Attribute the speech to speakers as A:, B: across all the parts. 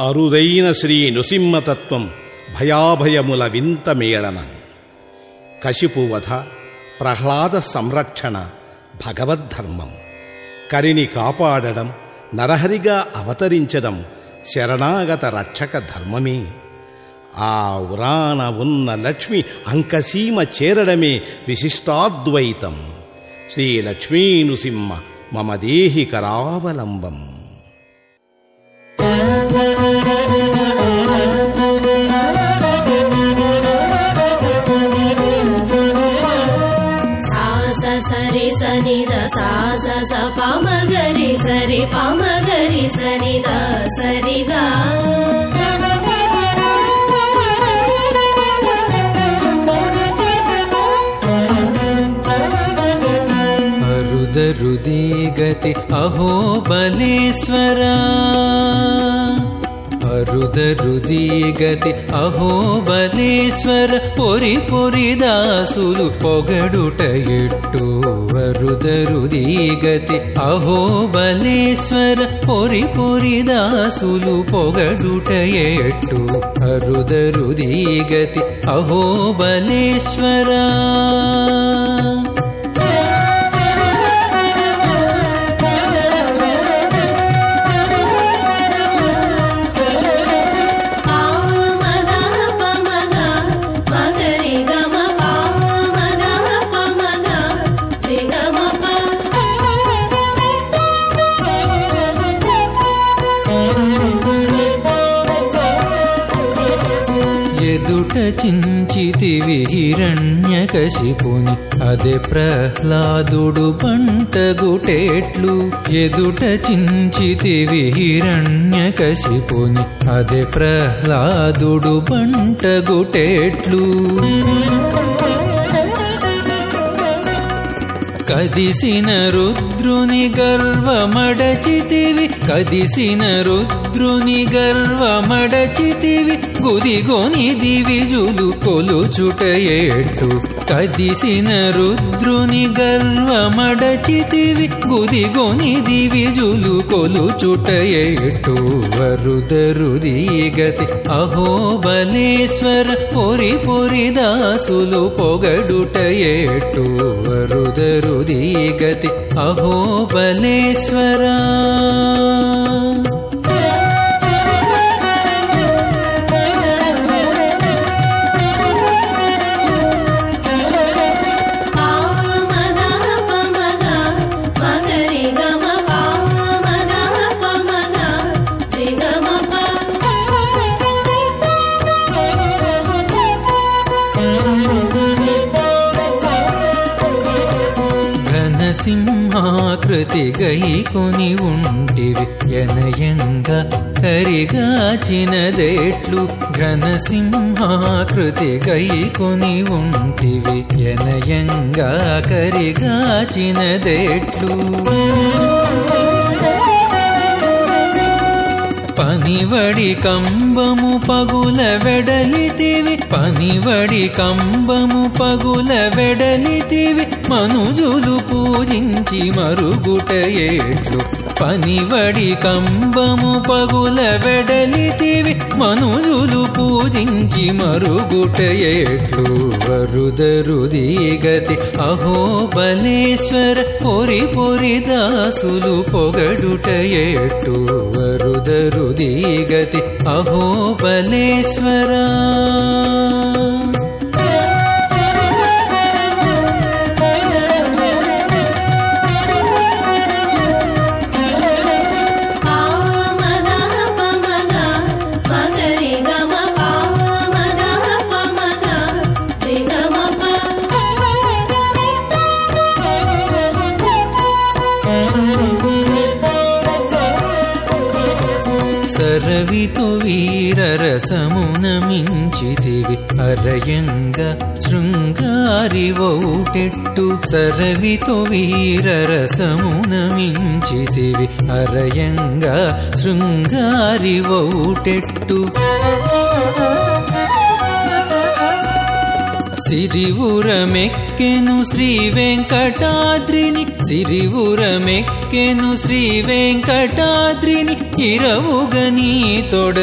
A: అరుదైన శ్రీ నృసింహతత్వం భయాభయముల వింత మేళనం కశిపువధ ప్రహ్లాద సంరక్షణ భగవద్ధర్మం. కరిని కాపాడడం నరహరిగా అవతరించడం శరణాగత రక్షక ధర్మమే. ఆ ఉరాన ఉన్న లక్ష్మి అంకసీమ చేరడమే విశిష్టాద్వైతం. శ్రీ లక్ష్మీ మమ దేహి కరావలంబం
B: సరి పమగరి సని ద సరిగా
C: अरुदरुदीगति अहो बलेश्वरा అరుదరుదీగతి అహో బలేశ్వర పొరి పొరి దాసులు పొగడుట ఎట్టు అరుదరుదీగతి అహో బలేశ్వర పొరి పొరి దాసులు పొగడుట ఎట్టు అరుదరుదీగతి అహో బలేశ్వరా ఎదుట చించితివి హిరణ్యకశిపుని. అదే ప్రహ్లాదుడు పంటగుటేట్లు ఎదుట చించితివి హిరణ్యకశిపుని. అదే ప్రహ్లాదుడు పంటగుటేట్లు కదిసిన రుద్రుని గర్వమడచితివి కదిసిన రుద్రుని గర్వమడచితివి గుదిగోని దివిజులు కొలుచుట ఏటు కదిసిన రుద్రుని గర్వమడచితివి గుదిగోని దివిజులు కొలుచుట ఏటు వరుదరుదీగతి అహో బలేశ్వర పొరి పొరి దాసులు పొగడుట ఏటు
B: हृदि गति अहो बलेश्वरा।
C: ఘనసింహాకృతి గైకొని ఉంటివి ఎనయంగా కరిగాచినదేట్లు ఘనసింహాకృతి గైకొని ఉంటివి ఎనయంగా కరిగాచినదేట్లు పనివడి కంబము పగుల వెడలితివి. పనివడి కంబము పగుల వెడలితివి. మనుజులు పూజించి మరుగుట ఏట్లు. పనివడి కంబము పగుల వెడలి వెడలితివి మనుజులు పూజించి మరుగుట ఏట్లు వరుదరుదీగతి అహో బలేశ్వర పొరి పొరి దాసులు పొగడుట ఏటు వరుదరుదీగతి అహో బలేశ్వరా. రవితు వీరరసమున మించితివి. అరయంగా శృంగారివౌటెట్టు సరవితు వీరరసమున మించితివి. అరయంగా శృంగారివౌటెట్టు సిరివురమెక్కెను శ్రీ వెంకటాద్రిని. సిరివురమెక్కెను శ్రీ వెంకటాద్రిని. ఇరవుగని తొడ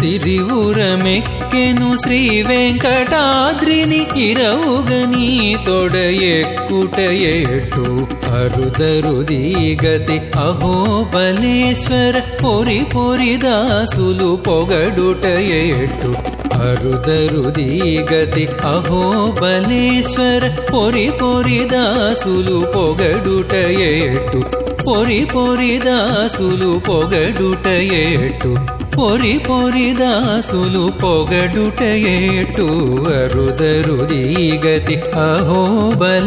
C: సిరివురమెక్కెను శ్రీ వెంకటాద్రిని. ఇరవుగని తొడ ఎక్కుట ఏటు. అరుదరుదీగతి అహోబలేశ్వర పొరి పొరి దాసులు పొగడుట అరుదరుదీగతి అహోబలేశ్వర పొరి పొరి దాసులు పొగడుట ఏటు. పొరి పొరి దాసులు పొగడుట ఏటు. పొరి పొరి దాసులు పొగడుట ఏటు. అరుదరుదీగతి అహోబలేశ్వరా